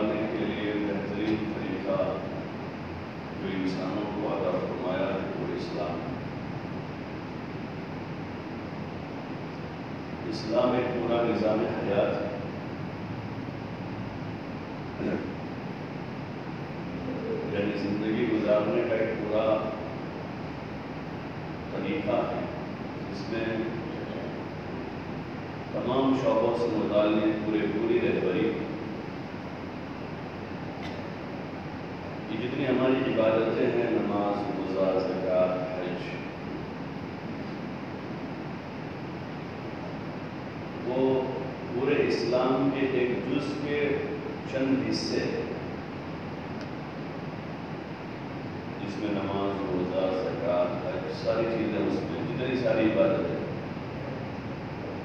زندگی کے لیے بہترین طریقہ جو انسانوں کو عطا فرمایا ہے وہ اسلام ہے۔ اسلام ایک پورا نظام حیات ہے۔ یعنی زندگی گزارنے کا ایک پورا طریقہ ہے۔ جس میں تمام شعبوں سے متعلق پورے پوری رہبری یہ جتنی ہماری عبادتیں ہیں، نماز، روزہ، زکات، حج، وہ پورے اسلام کے ایک جز کے چند حصے ہیں جس میں نماز، روزہ، زکات، حج، ساری چیزیں اس میں، جتنی ساری عبادت ہے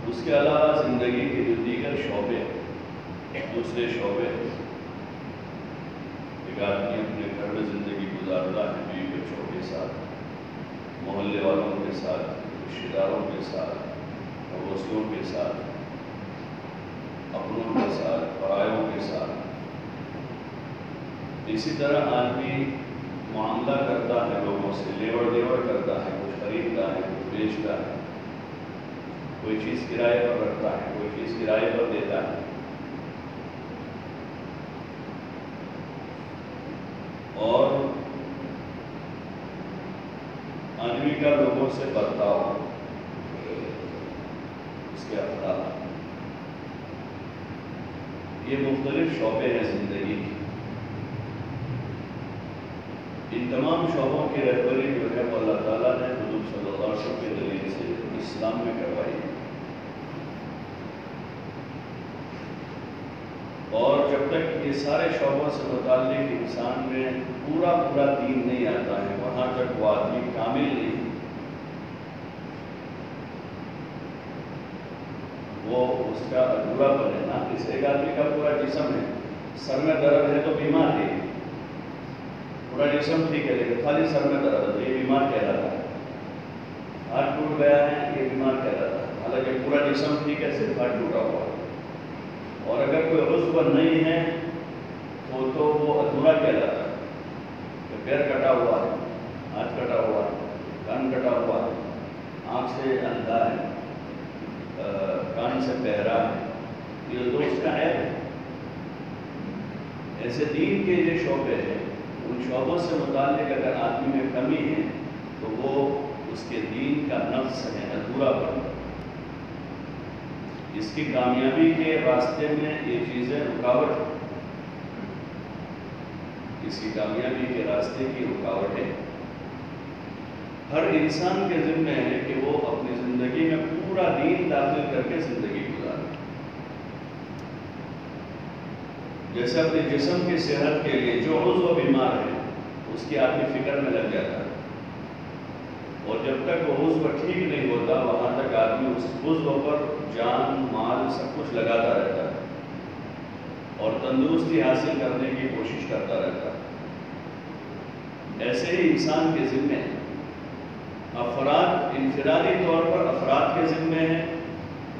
اس کے علاوہ زندگی کے جو دیگر شعبے دوسرے شعبے ایک آدمی اپنے گھر میں زندگی گزارتا ہے، بیوی بچوں کے ساتھ، محلے والوں کے ساتھ رشتے داروں کے ساتھ، پڑوسیوں کے ساتھ، اپنوں کے ساتھ پرایوں کے ساتھ۔ اسی طرح آدمی معاملہ کرتا ہے لوگوں سے لیور دیور کرتا ہے، کچھ خریدتا ہے، کچھ بیچتا ہے۔ کوئی چیز کرائے پر رکھتا ہے، کوئی چیز کرائے پر دیتا ہے۔ اور آدمی کا لوگوں سے برتاؤ، اس کے افراد یہ مختلف شعبے ہیں زندگی کی ان تمام شعبوں کی رہبری جو ہے وہ اللہ تعالیٰ نے حضور صلی اللہ علیہ وسلم کے ذریعے سے اسلام میں کروائی۔ اور جب تک یہ سارے شعبوں سے متعلق انسان میں پورا پورا دین نہیں آتا ہے، وہاں تک وہ آدمی کامل نہیں وہ اس کا ادھورا بنے نا، اس ایک آدمی کا پورا جسم ہے۔ سر میں درد ہے تو بیمار ہے۔ پورا جسم ٹھیک ہے، لیکن خالی سر میں درد ہے، تو یہ بیمار کہلاتا ہے۔ ہاتھ ٹوٹ گیا ہے، یہ بیمار کہلاتا ہے۔ حالانکہ پورا جسم ٹھیک ہے، صرف ہاتھ ٹوٹا ہوا ہے۔ اور اگر کوئی عضو نہیں ہے، وہ تو وہ ادھورا کہلاتا ہے کہ پیر کٹا ہوا ہے، ہاتھ کٹا ہوا ہے، کان کٹا ہوا ہے، آنکھ سے اندھا ہے کان سے بہرا ہے، یہ تو اس کا ہے۔ ایسے دین کے جو شعبے ہیں، ان شعبوں سے متعلق اگر آدمی میں کمی ہے، تو وہ اس کے دین کا نفس ہے، ادھورا بن۔ اس کی کامیابی کے راستے میں یہ چیزیں رکاوٹ ہیں۔ اس کی کامیابی کے راستے کی رکاوٹیں ہر انسان کے ذمے ہے کہ وہ اپنی زندگی میں پورا دین داخل کر کے زندگی گزارے۔ جیسے اپنے جسم کی صحت کے لیے جو عضو بیمار ہے، اس کی آدمی فکر میں لگ جاتا ہے۔ اور جب تک وہ عضو ٹھیک نہیں ہوتا، وہاں تک آدمی اس عضو پر جان، مال، سب کچھ لگاتا رہتا ہے اور تندرستی حاصل کرنے کی کوشش کرتا رہتا ہے۔ ایسے ہی انسان کے ذمے افراد انفرادی طور پر افراد کے ذمے ہیں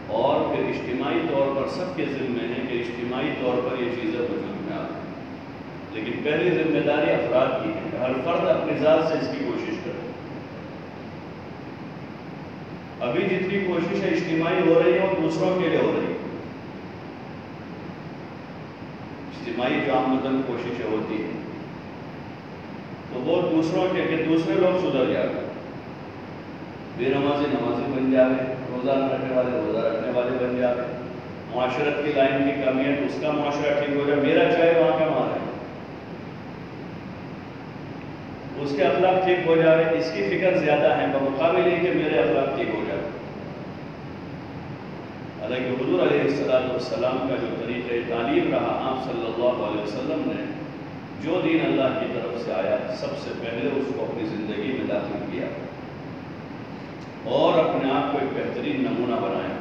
اور پھر اجتماعی طور پر سب کے ذمے ہیں کہ اجتماعی طور پر یہ چیزیں وجود میں آتی ہیں۔ لیکن پہلی ذمہ داری افراد کی ہے۔ ہر فرد اپنی ذات سے اس کی کوشش کرے ابھی جتنی کوششیں اجتماعی ہو رہی ہیں وہ دوسروں کے لیے ہو رہی ہیں اجتماعی جو آمدن کوششیں ہوتی ہیں، تو وہ دوسروں کے کہ دوسرے لوگ سدھر جاتے بے نمازی نمازی بن جاوے روزہ رکھنے والے روزہ رکھنے والے بن جاوے معاشرت کی لائن کی کمی ہے اس کا معاشرہ ٹھیک ہو جائے۔ میرا چاہے وہاں کا ماں ہے۔ اس کے اخلاق ٹھیک ہو جائے۔ اس کی فکر زیادہ ہے، بمقابل ہی کہ میرے اخلاق ٹھیک ہو جائے۔ حالانکہ حضور علیہ السلام والسلام کا جو طریقہ تعلیم رہا، آپ صلی اللہ علیہ وسلم نے، جو دین اللہ کی طرف سے آیا، سب سے پہلے اس کو اپنی زندگی میں داخل کیا اور اپنے آپ کو ایک بہترین نمونہ بنایا،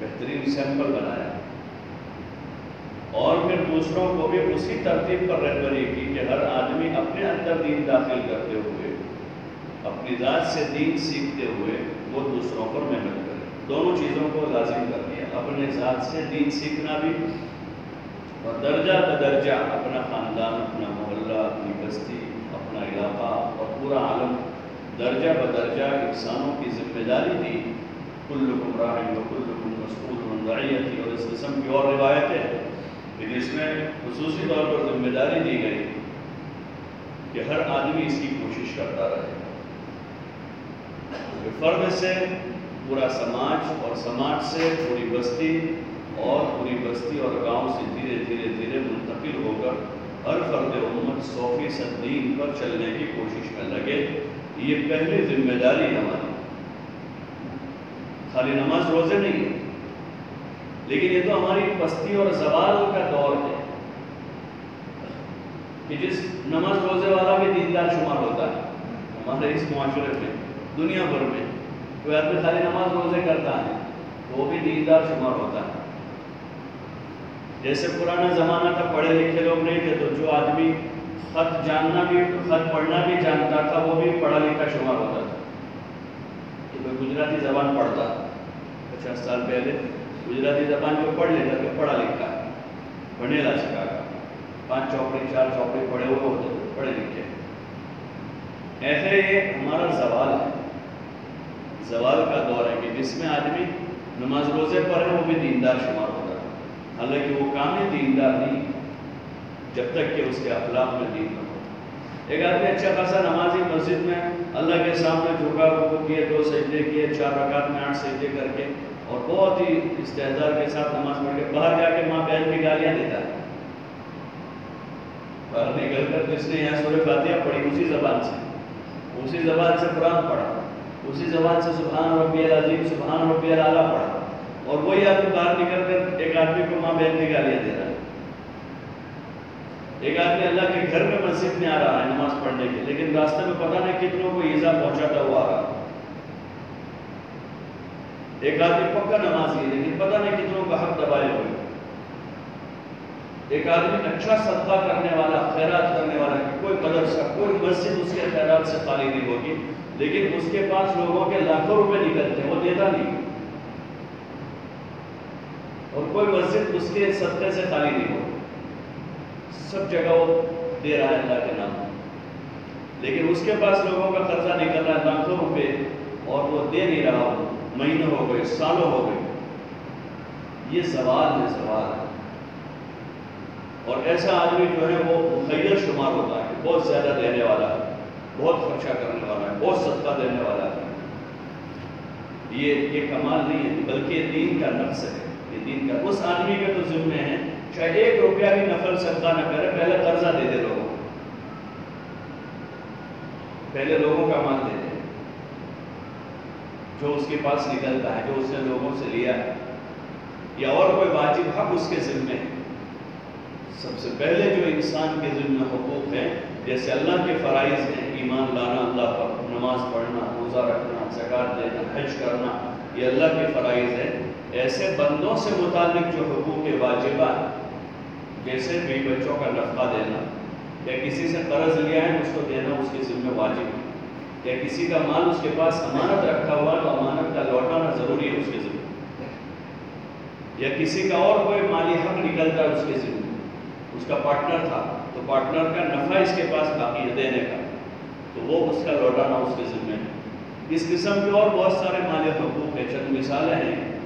بہترین سیمپل بنایا۔ اور پھر دوسروں کو بھی اسی ترتیب پر رہبری کی کہ ہر آدمی اپنے اندر دین داخل کرتے ہوئے، اپنی ذات سے دین سیکھتے ہوئے وہ دوسروں پر محنت کرے۔ دونوں چیزوں کو لازم کر دیا اپنے ذات سے دین سیکھنا بھی اور درجہ بدرجہ اپنا خاندان، اپنا محلہ، اپنی بستی، اپنا علاقہ اور پورا عالم درجہ بدرجہ انسانوں کی ذمہ داری دی۔ کل راہ و کل مسعود رعیتی اور اس قسم کی اور روایتیں کہ جس میں خصوصی طور پر ذمہ داری دی گئی کہ ہر آدمی اس کی کوشش کرتا رہے۔ فرد سے پورا سماج اور سماج سے پوری بستی اور پوری بستی اور گاؤں سے دھیرے دھیرے دھیرے منتقل ہو کر ہر فرد امت سو فیصد دین پر چلنے کی کوشش میں لگے۔ یہ پہلی ذمہ داری ہماری۔ خالی نماز روزے نہیں ہے۔ لیکن یہ تو ہماری پستی اور زوال کا دور ہے کہ جس نماز روزے والا بھی دیندار شمار ہوتا ہے۔ ہمارے اس معاشرے میں، دنیا بھر میں کوئی آدمی خالی نماز روزے کرتا ہے، وہ بھی دیندار شمار ہوتا ہے۔ جیسے پرانا زمانہ تھا، پڑھے لکھے لوگ نہیں تھے، تو جو آدمی خط جاننا بھی، خط پڑھنا بھی جانتا تھا، وہ بھی پڑھا لکھا شمار ہوتا تھا۔ کہ کوئی گجراتی زبان پڑھتا۔ پچاس سال پہلے گجراتی زبان جو پڑھ لیتا کہ پڑھا لکھا۔ ہے پڑھنے لا سکا پانچ چوپڑی چار چوپڑی پڑھے ہوئے ہوتے تھے، پڑھے لکھے۔ ایسے یہ ہمارا زوال ہے۔ زوال کا دور ہے کہ جس میں آدمی نماز روزے پر ہے وہ بھی دیندار شمار ہوتا ہے۔ حالانکہ وہ کام دیندار نہیں، جب تک کہ اس کے اخلاق میں دین نہ ہو۔ ایک آدمی اچھا خاصا نمازی مسجد میں اللہ کے سامنے جھکا رکو کیے، دو سجدے کیے، چار رکعت میں آٹھ سجدے کر کے اور بہت ہی استحدار کے ساتھ نماز پڑھ کے باہر جا کے ماں بہن کی گالیاں دیتا ہے۔ باہر نکل کر جس نے یہاں سورہ فاتحہ پڑھی، اسی زبان سے۔ اسی زبان سے قرآن پڑھا۔ اسی زبان سے سبحان ربی العظیم، سبحان ربی العلیٰ پڑھا۔ اور وہی آدمی باہر نکل کر ایک آدمی کو ماں بہن کی گالیاں دے رہا ہے۔ ایک آدمی اللہ کے گھر میں مسجد میں آ رہا ہے نماز پڑھنے کے، لیکن راستے میں پتہ نہیں کتنوں کو ایزا پہنچاتا ہوا آ رہا۔ ایک آدمی پکا نمازی ہے لیکن پتہ نہیں کتنوں کا حق دبائے ہوئے ایک آدمی اچھا صدقہ کرنے والا، خیرات کرنے والا، کہ کوئی مدرسہ کوئی مسجد اس کے خیرات سے خالی نہیں ہوگی۔ لیکن اس کے پاس لوگوں کے لاکھوں روپے نکلتے ہیں، وہ دیتا نہیں۔ اور کوئی مسجد اس کے صدقے سے خالی نہیں ہوگی سب جگہ وہ دے رہا ہے اللہ کے نام۔ لیکن اس کے پاس لوگوں کا قرضہ نکل رہا ہے، لاکھوں روپے، اور وہ دے نہیں رہا۔ ہو مہینے ہو گئے، سالوں ہو گئے۔ یہ سوال ہے سوال ہے اور ایسا آدمی جو ہے، وہ مخیر شمار ہوتا ہے، بہت زیادہ دینے والا۔ ہے بہت خرچہ کرنے والا ہے، بہت صدقہ دینے والا ہے۔ یہ یہ کمال نہیں ہے، بلکہ یہ دین کا نقص ہے۔ یہ دین کا، اس آدمی کے تو ذمے ہیں چاہے ایک روپیہ بھی نفل صدقہ نہ کرے، پہلے قرضہ دے دے لوگوں پہلے لوگوں کا مال دے دے۔ جو اس کے پاس نکلتا ہے، جو اس نے لوگوں سے لیا ہے۔ یا اور کوئی واجب حق اس کے ذمے ہے۔ سب سے پہلے جو انسان کے ذمہ حقوق ہیں جیسے اللہ کے فرائض ہیں، ایمان لانا، اللہ پر نماز پڑھنا، روزہ رکھنا زکات دینا، حج کرنا، یہ اللہ کے فرائض ہیں۔ ایسے بندوں سے متعلق جو حقوق واجبہ جیسے بھی بچوں کا نفقہ دینا، یا کسی سے قرض لیا ہے، اس کو دینا اس کے ذمہ واجب ہے۔ یا کسی کا مال اس کے پاس امانت رکھا ہوا تو امانت کا لوٹانا ضروری ہے، اس کے ذمہ۔ یا کسی کا اور کوئی مالی حق نکلتا ہے، اس کے ذمہ۔ اس کا پارٹنر تھا تو پارٹنر کا نفع اس کے پاس باقی ہے دینے کا۔ تو وہ اس کا لوٹانا اس کے ذمہ ہے۔ اس قسم کے اور بہت سارے مالی حقوق ہے چند مثالیں ہیں۔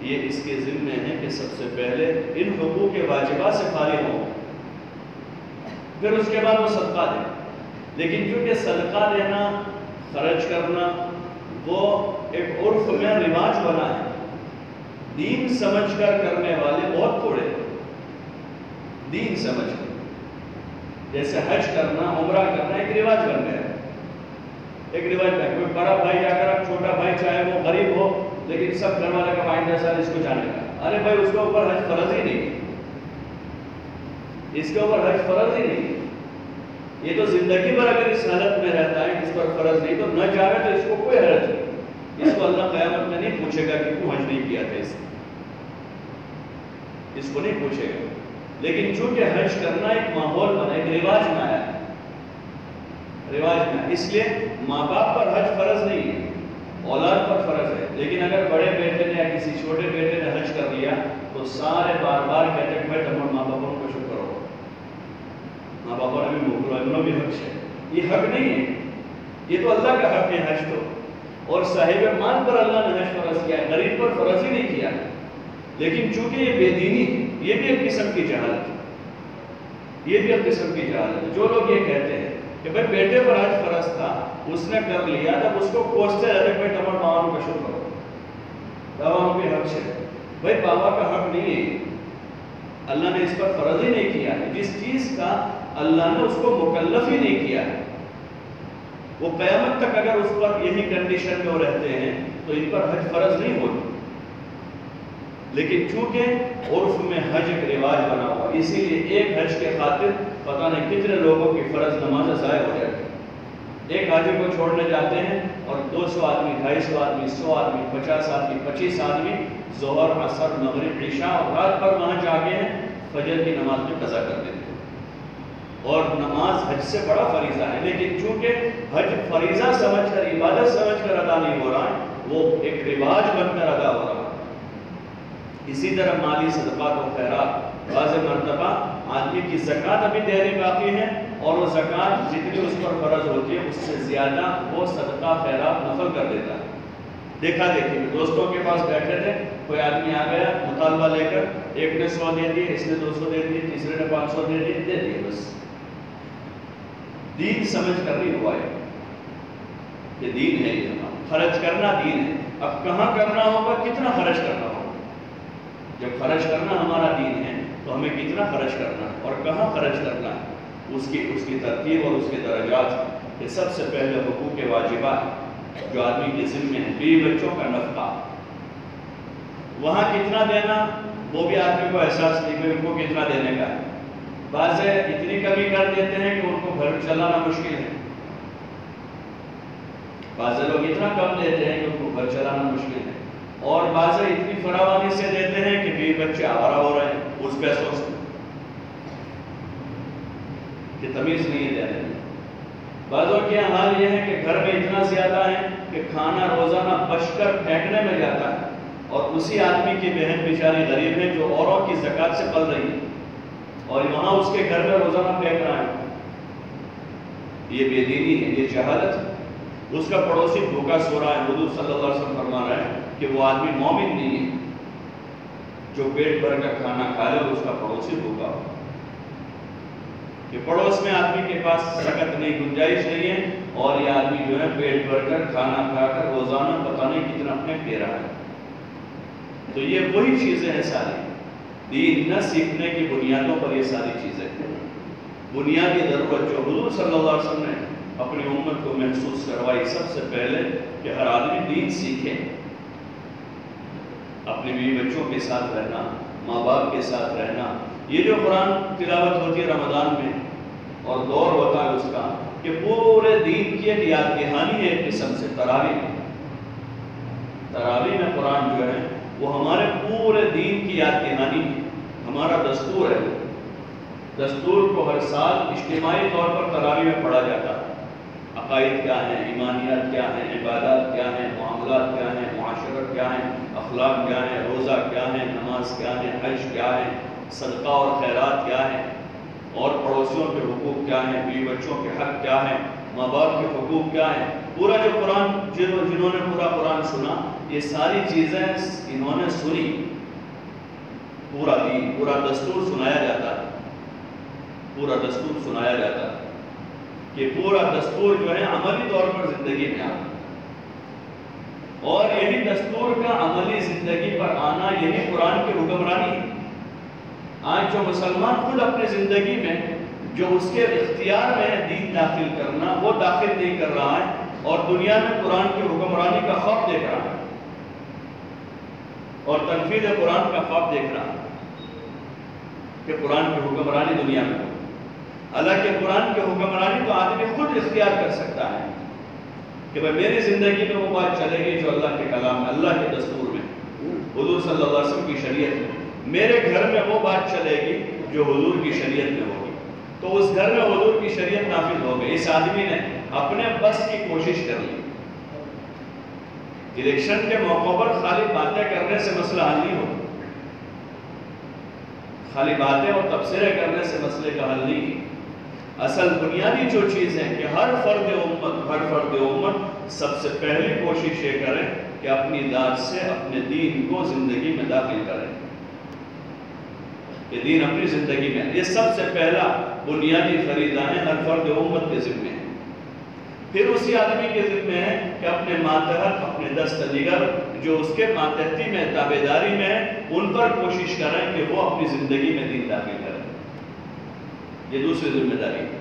یہ اس کے ذمے ہیں کہ سب سے پہلے ان حقوق کے واجبات سے فارغ ہوں۔ پھر اس کے بعد وہ صدقہ دیں لیکن کیونکہ صدقہ دینا، خرچ کرنا، وہ ایک عرف میں رواج بنا ہے۔ دین سمجھ کر کرنے والے بہت تھوڑے دین سمجھ کر۔ جیسے حج کرنا، عمرہ کرنا ایک رواج بن گیا۔ ایک رواج بن کوئی بڑا بھائی جا کر، چھوٹا بھائی چاہے وہ غریب ہو، لیکن سب گھر والے کا آئندہ سال اس کو جانے کا۔ ارے بھائی، اس کے اوپر حج فرض ہی نہیں۔ اس کے اوپر حج فرض ہی نہیں۔ یہ تو زندگی بھر اگر اس حالت میں رہتا ہے اس پر فرض نہیں، تو نہ جاوے تو اس کو کوئی حرج نہیں۔ اس کو اللہ قیامت میں نہیں پوچھے گا کہ کیوں حج نہیں کیا تھا اس نے۔ اس کو نہیں پوچھے گا۔ لیکن چونکہ حج کرنا ایک ماحول بنا، ایک رواج میں آیا رواج میں اس لیے ماں باپ پر حج فرض نہیں ہے، اولاد پر فرض ہے۔ لیکن اگر بڑے بیٹے نے یا کسی چھوٹے بیٹے نے حج کر لیا، تو سارے بار بار کہتے ہیں بیٹھ ہم ماں باپوں کو شکر کرو۔ ماں باپوں نے بھی مکرو انہوں بھی حق ہے۔ یہ حق نہیں ہے۔ یہ تو اللہ کا حق ہے حج تو اور صاحب مان پر اللہ نے حج فرض کیا ہے، غریب پر فرض ہی نہیں کیا۔ لیکن چونکہ یہ بے دینی ہے یہ بھی ایک قسم کی جہالت ہے۔ یہ بھی ایک قسم کی جہالت ہے۔ جو لوگ یہ کہتے ہیں کہ بھائی بیٹے پر حج فرض تھا، اس نے کر لیا، تب اس کو کوستے رہتے بھائی ٹمر ماں کا شکر کرو۔ بابا بھی حق سے بھائی بابا کا حق نہیں ہے۔ اللہ نے اس پر فرض ہی نہیں کیا ہے۔ جس چیز کا اللہ نے اس کو مکلف ہی نہیں کیا ہے۔ وہ قیامت تک اگر اس پر یہی کنڈیشن میں وہ رہتے ہیں، تو ان پر حج فرض نہیں ہوتی۔ لیکن چونکہ عرف میں حج ایک رواج بنا ہوا، اسی لیے ایک حج کے خاطر پتہ نہیں کتنے لوگوں کی فرض نماز ضائع ہو جاتی ایک حاجی کو چھوڑنے جاتے ہیں اور دو سو آدمی، ڈھائی سو آدمی سو آدمی، پچاس آدمی، پچیس آدمی ظہر، عصر، مغرب، عشاء اور رات پر وہاں جا کے ہیں فجر کی نماز میں قضا کر دیتے ہیں۔ اور نماز حج سے بڑا فریضہ ہے، لیکن چونکہ حج فریضہ سمجھ کر، عبادت سمجھ کر ادا نہیں ہو رہا ہے، وہ ایک رواج بن کر ادا ہو رہا ہے۔ اسی طرح مالی صدقات و خیرات، بعض مرتبہ آدمی کی زکوٰۃ ابھی دینی باقی ہے اور وہ زکوٰۃ جتنی اس پر فرض ہوتی ہے، اس سے زیادہ وہ صدقہ، خیرات نفل کر دیتا ہے۔ دیکھا دیکھی دوستوں کے پاس بیٹھے تھے، کوئی آدمی آ گیا، مطالبہ لے کر، ایک نے سو دے دیے اس نے دو سو دے دیے تیسرے نے پانچ سو دے دیے دے دیے بس۔ دین سمجھ کر نہیں ہوا ہے یہ دین ہے یہ۔ ہمارا خرچ کرنا دین ہے۔ اب کہاں کرنا ہوگا؟ کتنا خرچ کرنا ہوگا؟ جب خرچ کرنا ہمارا دین ہے، تو ہمیں کتنا خرچ کرنا ہے اور کہاں خرچ کرنا ہے؟ اس کی اس کی ترتیب اور اس کے درجات یہ سب سے پہلے حقوق واجبات جو آدمی کے ذمے ہیں بیوی بچوں کا نفقہ۔ وہاں کتنا دینا؟ وہ بھی آدمی کو احساس نہیں کہ ان کو کتنا دینے کا ہے۔ بعض اتنی کمی کر دیتے ہیں کہ ان کو گھر چلانا مشکل ہے۔ بعض لوگ اتنا کم دیتے ہیں کہ ان کو گھر چلانا مشکل ہے۔ اور بعض اتنی فراوانی سے دیتے ہیں کہ بیوی بچے آوارہ ہو رہے ہیں، اس پیسوں سے کہ تمیز نہیں ہے دینے میں۔ بعضوں کے حال یہ ہے کہ گھر میں اتنا زیادہ ہے کہ کھانا روزانہ بچ کر پھینکنے میں جاتا ہے۔ اور اسی آدمی کی بہن بیچاری غریب ہے جو اوروں کی زکات سے پل رہی ہے۔ اور وہاں اس کے گھر میں روزانہ پھینک رہا ہے۔ یہ بے دینی ہے، یہ جہالت ہے۔ اس کا پڑوسی بھوکا سو رہا ہے، حضور صلی اللہ علیہ وسلم فرما رہا ہے کہ وہ آدمی مومن نہیں ہے، جو پیٹ بھر کر کھانا کھا لے اس کا پڑوسی بھوکا ہو۔ کہ پڑوس میں آدمی کے پاس سکت نہیں، گنجائش نہیں ہے اور یہ آدمی جو ہے پیٹ بھر کر کھانا کھا کر روزانہ پتہ نہیں کتنا اپنے پی رہا ہے۔ تو یہ وہی چیزیں ہیں ساری۔ دین نہ سیکھنے کی بنیادوں پر یہ ساری چیزیں ہیں۔ بنیادی ضرورت جو حضور صلی اللہ علیہ وسلم نے اپنی امت کو محسوس کروائی سب سے پہلے کہ ہر آدمی دین سیکھے۔ اپنے بیوی بچوں کے ساتھ رہنا، ماں باپ کے ساتھ رہنا، یہ جو قرآن تلاوت ہوتی ہے رمضان میں، اور دور ہوتا ہے اس کا، کہ پورے دین کی ایک یاد دہانی ہے ایک قسم سے تراوی میں۔ تراوی میں قرآن جو ہے، وہ ہمارے پورے دین کی یاد دہانی ہے، ہمارا دستور ہے۔ دستور کو ہر سال اجتماعی طور پر تراوی میں پڑھا جاتا ہے۔ عقائد کیا ہیں؟ ایمانیات کیا ہیں؟ عبادات کیا ہیں؟ معاملات کیا ہیں؟ معاشرت کیا ہیں؟ اخلاق کیا ہیں، روزہ کیا ہے نماز کیا ہے حج کیا ہے صدقہ اور خیرات کیا ہیں، اور پڑوسیوں کے حقوق کیا ہیں، بیوی بچوں کے حق کیا ہیں، ماں باپ کے حقوق کیا ہیں، پورا جو قرآن جنہوں جنہوں نے پورا قرآن سنا، یہ ساری چیزیں انہوں نے سنی۔ پورا دین، پورا دستور سنایا جاتا ہے۔ پورا دستور سنایا جاتا ہے کہ پورا دستور جو ہے عملی طور پر زندگی میں آنا اور یہی دستور کا عملی زندگی پر آنا، یہی قرآن کی حکمرانی ہے آج جو مسلمان خود اپنی زندگی میں، جو اس کے اختیار میں دین داخل کرنا، وہ داخل نہیں کر رہا ہے اور دنیا میں قرآن کی حکمرانی کا خواب دیکھ رہا ہے۔ اور تنفیذ قرآن کا خواب دیکھ رہا ہے کہ قرآن کی حکمرانی دنیا میں حالانکہ قرآن کی حکمرانی تو آدمی خود اختیار کر سکتا ہے۔ کہ بھائی میری زندگی میں وہ بات چلے گی جو اللہ کے کلام میں، اللہ کے دستور میں، حضور صلی اللہ علیہ وسلم کی شریعت میں۔ میرے گھر میں وہ بات چلے گی جو حضور کی شریعت میں ہوگی۔ تو اس گھر میں حضور کی شریعت نافذ ہو گئی۔ اس آدمی نے اپنے بس کی کوشش کر لی۔ الیکشن کے موقع پر خالی باتیں کرنے سے مسئلہ حل نہیں ہوتا۔ خالی باتیں اور تبصرے کرنے سے مسئلے کا حل نہیں۔ اصل بنیادی جو چیز ہے کہ ہر فرد امت، ہر فرد امت سب سے پہلی کوشش یہ کرے کہ اپنی ذات سے اپنے دین کو زندگی میں داخل کریں کہ دین اپنی زندگی میں، یہ سب سے پہلا بنیادی فریضہ ہے ہر فرد امت کے ذمے۔ ہے پھر اسی آدمی کے ذمے ہے کہ اپنے ماتحت، اپنے دست نگر جو اس کے ماتحتی میں تابے داری میں ان پر کوشش کریں کہ وہ اپنی زندگی میں دین داخل کریں یہ دوسری ذمہ داری ہے۔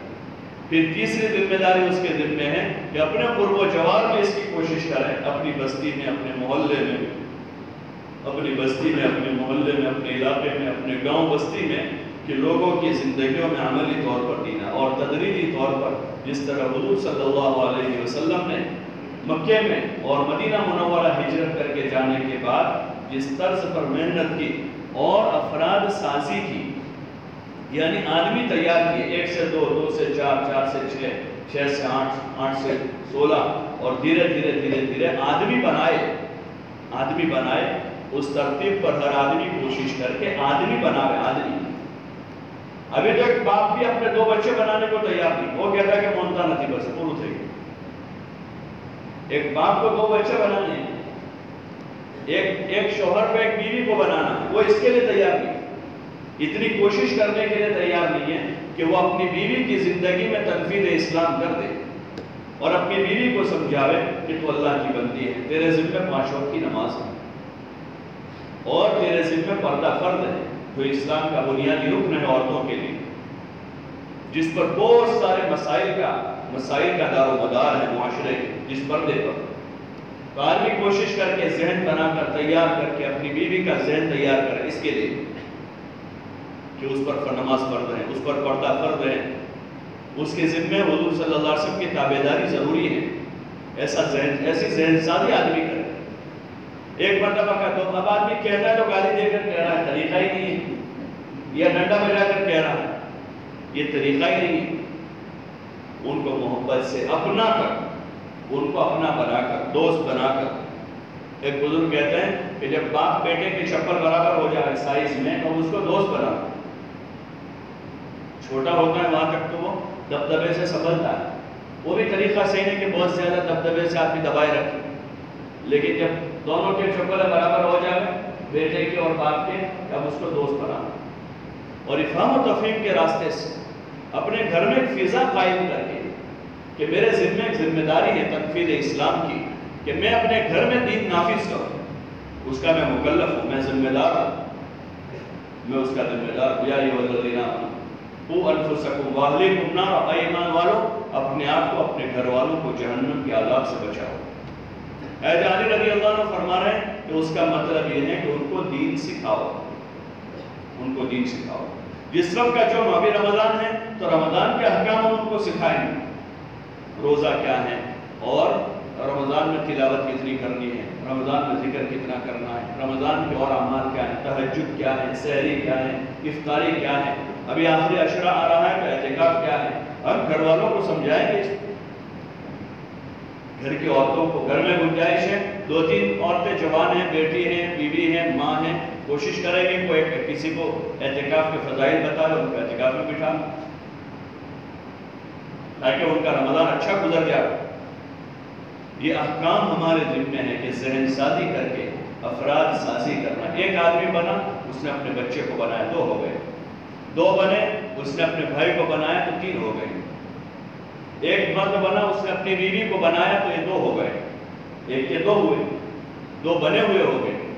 پھر تیسری ذمہ داری اس کے ذمے ہے کہ اپنے قرب و جوار میں اس کی کوشش کریں، اپنی بستی میں، اپنے محلے میں۔ اپنی بستی میں، اپنے محلے میں، اپنے علاقے میں، اپنے گاؤں بستی میں کہ لوگوں کی زندگیوں میں عملی طور پر دینا اور تدریجی طور پر جس طرح حضور صلی اللہ علیہ وسلم نے مکے میں اور مدینہ منورہ ہجرت کر کے جانے کے بعد جس طرز پر محنت کی اور افراد سازی کی یعنی آدمی تیار کیے، ایک سے دو دو سے چار چار سے چھ چھ سے آٹھ آٹھ سے سولہ، اور دھیرے دھیرے دھیرے دھیرے آدمی بنائے آدمی بنائے، اس ترتیب پر ہر آدمی کوشش کر کے آدمی بنا رہے آدمی۔ ابھی تو ایک باپ بھی اپنے دو بچے بنانے کو تیار نہیں، وہ کہتا ہے کہ مونتا نہیں بس پورو تھے ایک باپ کو دو بچے بنانے ایک ایک شوہر کو ایک بیوی کو بنانا، وہ اس کے لیے تیار نہیں۔ اتنی کوشش کرنے کے لیے تیار نہیں ہے کہ وہ اپنی بیوی کی زندگی میں تنفید اسلام کر دے اور اپنی بیوی کو سمجھاوے کہ تو اللہ کی بندی ہے۔ تیرے ذمہ پانچ وقت کی نماز ہے۔ اور تیرے ذمہ پردہ فرد ہے جو اسلام کا بنیادی رکن ہے عورتوں کے لیے۔ جس پر بہت سارے مسائل کا مسائل کا دار و مدار ہے معاشرے کے، جس پردے پر۔ تو آدمی کوشش کر کے ذہن بنا کر، تیار کر کے اپنی بیوی کا ذہن تیار کرے اس کے لیے۔ کہ اس پر نماز فرض ہے، اس پر پردہ فرض ہے۔ اس کے ذمے حضور صلی اللہ علیہ وسلم کی تابے داری ضروری ہے۔ ایسا ذہن، ایسی ذہن سازی آدمی کرے۔ ایک مرتبہ کا تو اب آدمی کہتا ہے تو گالی دے کر کہہ رہا ہے، طریقہ ہی نہیں ہے۔ یا ڈنڈا بجا کر کہہ رہا ہے۔ یہ طریقہ ہی نہیں ہے۔ ان کو محبت سے اپنا کر، ان کو اپنا بنا کر، دوست بنا کر۔ ایک بزرگ کہتے ہیں کہ جب باپ بیٹے کی چپل برابر ہو جائے سائز میں تو اس کو دوست بنا۔ چھوٹا ہوتا ہے، وہاں تک تو وہ دبدبے سے سنبھلتا ہے۔ وہ بھی طریقہ صحیح نہیں کہ بہت زیادہ دبدبے سے آدمی دبائے رکھے۔ لیکن جب دونوں کے چپل برابر ہو جائے، بیٹے کے اور باپ کے اب اس کو دوست بنا۔ اور افہام و تفہیم کے راستے سے اپنے گھر میں ایک فضا قائم کر کے کہ میرے ذمہ ایک ذمہ داری ہے، تنفیذ اسلام کی، کہ میں اپنے گھر میں دین نافذ کروں۔ اس کا میں مکلف ہوں، میں ذمہ دار ہوں۔ میں اس کا ذمہ دار ہوں۔ یا یہ انفسکم واہلیکم نار اے ایمان والو اپنے آپ کو، اپنے گھر والوں کو جہنم کے عذاب سے بچاؤ۔ اے علی رضی اللہ عنہ فرما رہے ہیں کہ اس کا مطلب یہ ہے کہ ان کو دین سکھاؤ۔ ان کو دین سکھاؤ۔ جس وقت کا جو ابھی رمضان ہے، تو رمضان کے احکام ان کو سکھائیں روزہ کیا ہے؟ اور رمضان میں تلاوت کتنی کرنی ہے؟ رمضان میں ذکر کتنا کرنا ہے؟ رمضان کے اور اعمال کیا ہیں؟ تہجد کیا ہے؟ سحری کیا ہے؟ افطاری کیا ہے؟ ابھی آخری اشرا آ رہا ہے، تو اعتکاف کیا ہے؟ ہم گھر والوں کو سمجھائیں گے گھر کی عورتوں کو، گھر میں گنجائش ہے۔ دو تین عورتیں جوان ہیں، بیٹی ہیں، بیوی ہیں، ماں ہیں۔ کوشش کریں گے کوئی کسی کو اعتکاف کے فضائل بتا لو ان کو اعتکاف میں بٹھا لو تاکہ ان کا رمضان اچھا گزر جائے۔ یہ احکام ہمارے ذمے ہیں کہ ذہن سازی کر کے، افراد سازی کرنا۔ ایک آدمی بنا، اس نے اپنے بچے کو بنایا، دو ہو گئے۔ دو بنے، اس نے اپنے بھائی کو بنایا تو تین ہو گئے۔ ایک مرد بنا، اس نے اپنی بیوی کو بنایا تو یہ دو ہو گئے۔ ایک یہ دو ہوئے، دو بنے ہوئے ہو گئے۔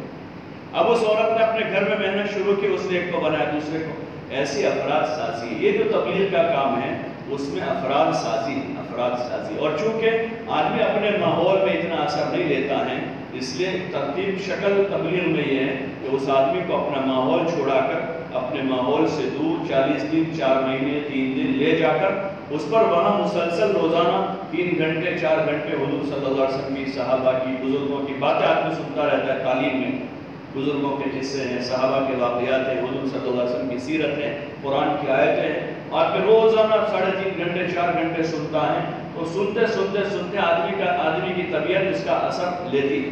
اب اس عورت نے اپنے گھر میں محنت شروع کی، اس نے ایک کو بنایا، دوسرے کو۔ ایسی افراد سازی، یہ جو تبلیغ کا کام ہے، اس میں افراد سازی افراد سازی۔ اور چونکہ آدمی اپنے ماحول میں اتنا اثر نہیں لیتا ہے، اس لیے ترتیب شکل تبلیغ میں یہ ہے کہ اس آدمی کو اپنا ماحول چھوڑا کر اپنے ماحول سے دور چالیس دن، چار مہینے، تین دن لے جا کر اس پر وہاں مسلسل روزانہ تین گھنٹے، چار گھنٹے حضور صلی اللہ علیہ وسلم کی صحابہ کی، بزرگوں کی باتیں آدمی سنتا رہتا ہے تعلیم میں۔ بزرگوں کے قصے ہیں، صحابہ کے واقعات ہیں، حضور صلی اللہ علیہ وسلم کی سیرت ہے قرآن کی آیتیں ہیں۔ اور پھر روزانہ ساڑھے تین گھنٹے، چار گھنٹے سنتا ہے تو سنتے سنتے سنتے آدمی کا، آدمی کی طبیعت اس کا اثر لیتی ہے۔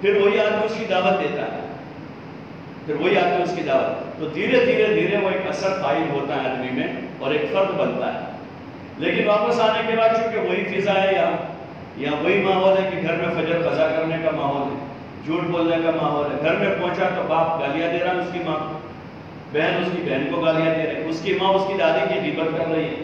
پھر وہی آدمی اس کی دعوت دیتا ہے۔ پھر وہی آدمی اس کی دعوت۔ تو دھیرے دھیرے دھیرے وہ ایک اثر قائم ہوتا ہے آدمی میں اور ایک فرد بنتا ہے۔ لیکن واپس آنے کے بعد چونکہ وہی فضا ہے یا یا وہی ماحول ہے کہ گھر میں فجر قضا کرنے کا ماحول ہے، جھوٹ بولنے کا ماحول ہے، گھر میں پہنچا تو باپ گالیاں دے رہا ہے اس کی ماں۔ بہن اس کی بہن کو گالیاں دے رہی اس کی ماں اس کی دادی کی غیبت کر رہی ہے۔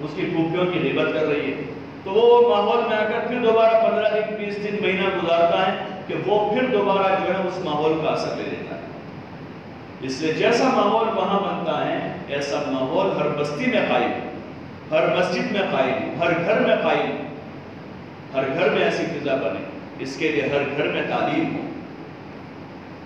اس کی پھوپھیوں کی غیبت کر رہی ہے۔ تو وہ ماحول میں آ کر پھر دوبارہ پندرہ دن، بیس دن، مہینہ گزارتا ہے۔ کہ وہ پھر دوبارہ جو ہے اس ماحول کا اثر لے لیتا ہے۔ اس لیے جیسا ماحول وہاں بنتا ہے، ایسا ماحول ہر بستی میں قائم، ہر مسجد میں قائم، ہر گھر میں قائم، ہر گھر میں ایسی فضا بنے۔ اس کے لیے ہر گھر میں تعلیم ہو،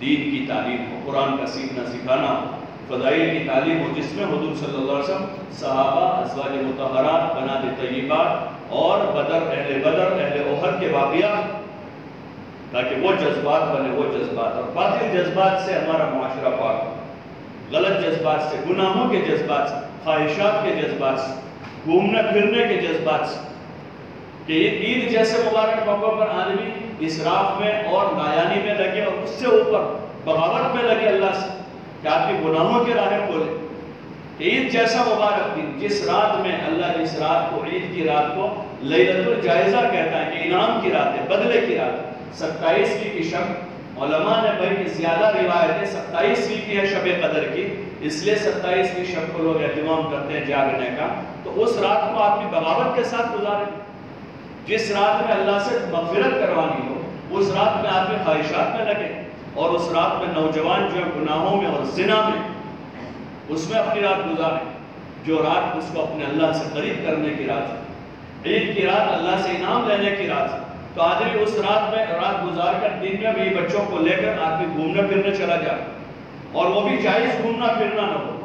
دین کی تعلیم ہو، قرآن کا سیکھنا سکھانا ہو، فضائل کی تعلیم ہو، جس میں حضور صلی اللہ علیہ وسلم صحابہ، ازواج متحرات بنا طیبات اور بدر، اہل بدر، اہل احد کے واقعات تاکہ وہ جذبات بنے، وہ جذبات۔ اور باطل جذبات سے ہمارا معاشرہ پاک غلط جذبات سے، گناہوں کے جذبات سے، خواہشات کے جذبات سے گھومنے پھرنے کے جذبات سے۔ کہ یہ عید جیسے مبارک موقع پر آدمی اسراف میں اور نایانی میں لگے اور اس سے اوپر بغاوت میں لگے اللہ سے، کہ آپ کی گناہوں کے راہیں کھولے۔ عید جیسا مبارک دن، جس رات میں اللہ اس رات کو، عید کی رات کو لیلت الجائزہ کہتا ہے کہ انعام کی رات ہے، بدلے کی رات ہے۔ ستائیسویں کی شب علماء نے بھائی کہ زیادہ روایتیں ستائیسویں کی ہے شب قدر کی، اس لیے ستائیسویں شب کو لوگ اہتمام کرتے ہیں جاگنے کا۔ تو اس رات کو آپ کی بغاوت کے ساتھ گزاریں۔ جس رات میں اللہ سے مغفرت کروانی ہو، اس رات میں آپ کے خواہشات میں لگے اور اس رات میں نوجوان جو ہے گناہوں میں اور زنا میں، اس میں اپنی رات گزاریں۔ جو رات اس کو اپنے اللہ سے قریب کرنے کی رات ہے۔ عید کی رات اللہ سے انعام لینے کی رات ہے۔ تو آدمی اس رات میں، رات گزار کر دن میں بھی بچوں کو لے کر آدمی گھومنے پھرنے چلا جائے۔ اور وہ بھی جائز گھومنا پھرنا نہ ہو۔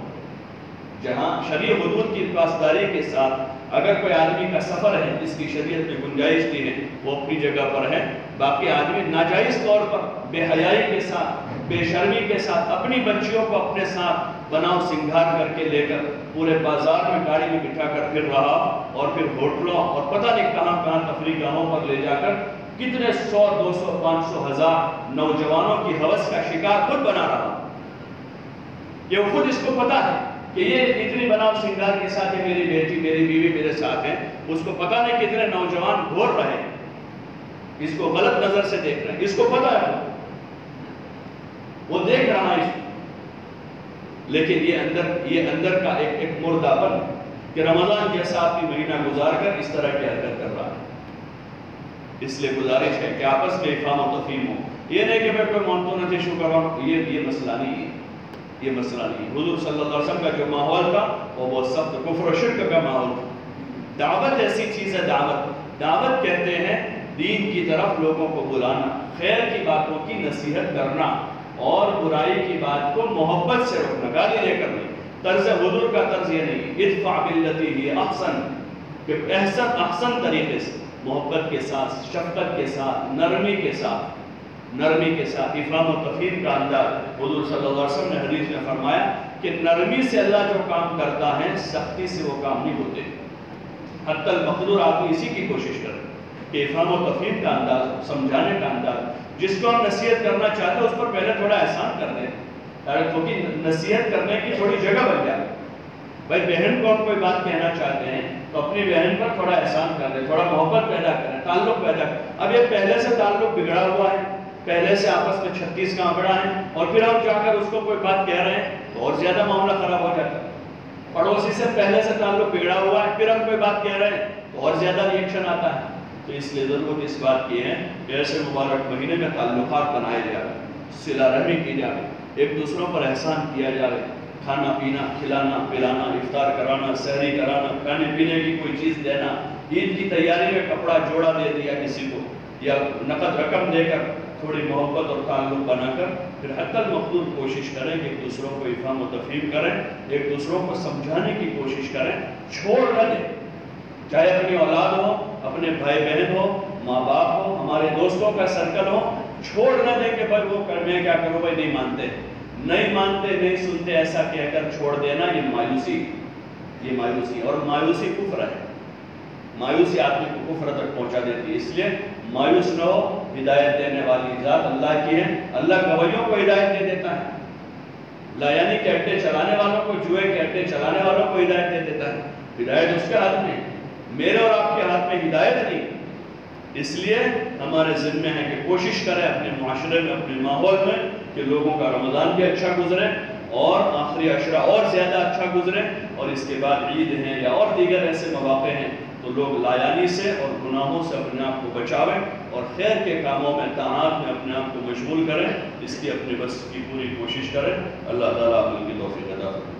جہاں شریع حدود کی پاسداری کے ساتھ اگر کوئی آدمی کا سفر ہے، جس کی شریعت میں گنجائش دی ہے، وہ اپنی جگہ پر ہے۔ باقی آدمی ناجائز طور پر بے حیائی کے ساتھ بے شرمی کے ساتھ اپنی بچیوں کو اپنے ساتھ بناؤ سنگھار کر کے لے کر پورے بازار میں گاڑی میں بٹھا کر پھر رہا اور پھر ہوٹلوں اور پتہ نہیں کہاں کہاں تفریح گاہوں پر لے جا کر کتنے سو، دو سو، پانچ سو، ہزار نوجوانوں کی حوث کا شکار خود بنا رہا۔ یہ خود اس کو پتا ہے کہ یہ اتنی بناؤ سنگار کے ساتھ ہے، میری بیٹی، میری بیوی میرے ساتھ ہے اس کو پتا نہیں کتنے نوجوان گھور رہے ہیں۔ اس کو غلط نظر سے دیکھ رہے ہیں۔ اس کو پتا ہے۔ وہ دیکھ رہا ہے اس لیکن یہ اندر یہ اندر کا ایک ایک مردہ بن کہ رمضان جیسا آپ کی مہینہ گزار کر اس طرح کی حرکت کر رہا ہے۔ اس لیے گزارش ہے کہ آپس میں افام و تفہیم ہو۔ یہ نہیں کہ میں کوئی مانتو نہ شو کروا یہ یہ مسئلہ نہیں ہے۔ یہ مسئلہ نہیں ہے۔ حضور صلی اللہ علیہ وسلم کا جو ماحول تھا، وہ بہت سخت کفر و شرک کا ماحول تھا۔ دعوت ایسی چیز ہے، دعوت۔ دعوت کہتے ہیں دین کی طرف لوگوں کو بلانا، خیر کی باتوں کی نصیحت کرنا۔ اور برائی کی بات کو محبت سے روکنا، گالی لے کر نہیں طرز حضور کا طرز یہ نہیں، ادفع باللتی ہی احسن، کہ احسن احسن طریقے سے۔ محبت کے ساتھ، شفقت کے ساتھ، نرمی کے ساتھ، نرمی کے ساتھ۔ افرام و تفہیم کا انداز۔ حضور صلی اللہ علیہ وسلم نے حدیث میں فرمایا کہ نرمی سے اللہ جو کام کرتا ہے، سختی سے وہ کام نہیں ہوتے۔ حتی المقدور آپ اسی کی کوشش کریں کہ افہام و تفہیم کا انداز، سمجھانے کا انداز۔ جس کو ہم نصیحت کرنا چاہتے ہیں، اس پر پہلے تھوڑا احسان کر دیں کیونکہ نصیحت کرنے کی تھوڑی جگہ بن جائے۔ بھائی، بہن کو ہم کوئی بات کہنا چاہتے ہیں، تو اپنی بہن پر تھوڑا احسان کر دیں تھوڑا محبت پیدا کریں، تعلق پیدا کریں۔ اب یہ پہلے سے تعلق بگڑا ہوا ہے، پہلے سے آپس میں چھتیس کا آنکڑا ہے اور پھر ہم جا کر اس کو کوئی بات کہہ رہے ہیں، تو اور زیادہ معاملہ خراب ہو جاتا ہے۔ پڑوسی سے پہلے سے تعلق بگڑا ہوا ہے، پھر ہم کوئی بات کہہ رہے ہیں، تو اور زیادہ ریئیکشن آتا ہے۔ تو اس لیے ضرورت اس بات کی ہے کہ ایسے مبارک مہینے میں تعلقات بنائے جائے سلا رحمی کی جائے، ایک دوسروں پر احسان کیا جائے، کھانا پینا، کھلانا، پلانا، افطار کرانا، سحری کرانا، کھانے پینے کی کوئی چیز دینا، عید کی تیاری میں کپڑا جوڑا دے دیا کسی کو، یا نقد رقم دے کر تھوڑی محبت اور تعلق بنا کر پھر حت المقدور کوشش کریں کہ ایک دوسروں کو افہام و تفہیم کریں، ایک دوسروں کو سمجھانے کی کوشش کریں، چھوڑ نہ دیں۔ چاہے اپنی اولاد ہو، اپنے بھائی بہن ہو، ماں باپ ہو، ہمارے دوستوں کا سرکل ہو، چھوڑ نہ دیں کہ بھائی وہ کر میں کیا کروں بھائی نہیں مانتے۔ نہیں مانتے، نہیں سنتے، ایسا کہہ کر چھوڑ دینا، یہ مایوسی یہ مایوسی۔ اور مایوسی کفر ہے۔ مایوسی آدمی کو کفر تک پہنچا دیتی ہے۔ اس لیے مایوس نہ ہو، ہدایت دینے والی ذات اللہ کی ہے۔ اللہ گویوں کو ہدایت دے دیتا ہے۔ لا یعنی کہ اڈے چلانے والوں کو، جوئے کے اڈے چلانے والوں کو ہدایت دے دیتا ہے۔ ہدایت اس کے ہاتھ میں میرے اور آپ کے ہاتھ میں ہدایت نہیں۔ اس لیے ہمارے ذمے ہے کہ کوشش کریں اپنے معاشرے میں، اپنے ماحول میں کہ لوگوں کا رمضان بھی اچھا گزرے اور آخری عشرہ اور زیادہ اچھا گزرے اور اس کے بعد عید ہیں یا اور دیگر ایسے مواقع ہیں تو لوگ لایانی سے اور گناہوں سے اپنے آپ کو بچاویں اور خیر کے کاموں میں تعینات میں اپنے آپ کو مشغول کریں۔ اس کی اپنے بس کی پوری کوشش کریں۔ اللہ تعالیٰ عمل کی توفیق ادا فرمائے۔